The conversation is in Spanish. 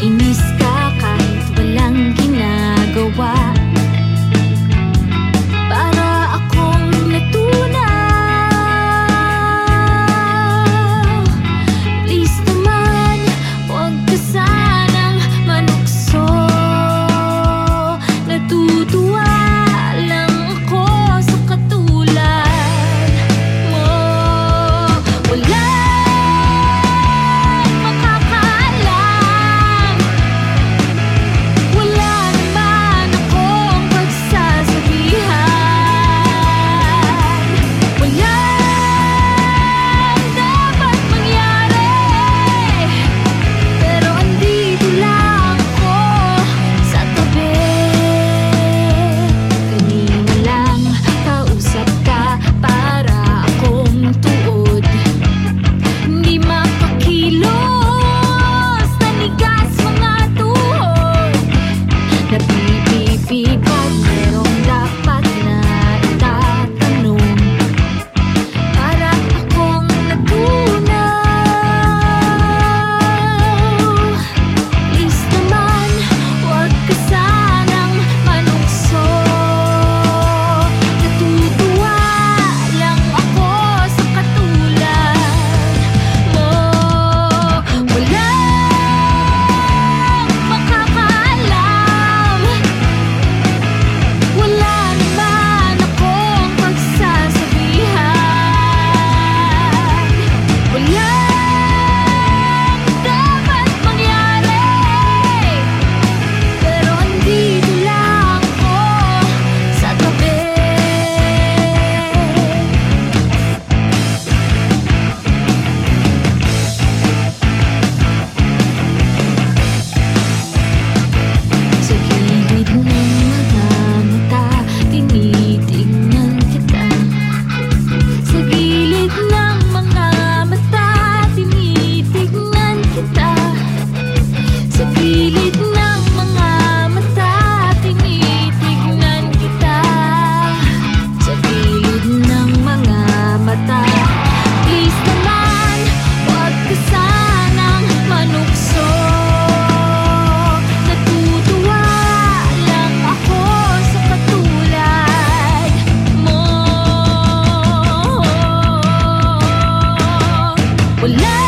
inicia. Well, love.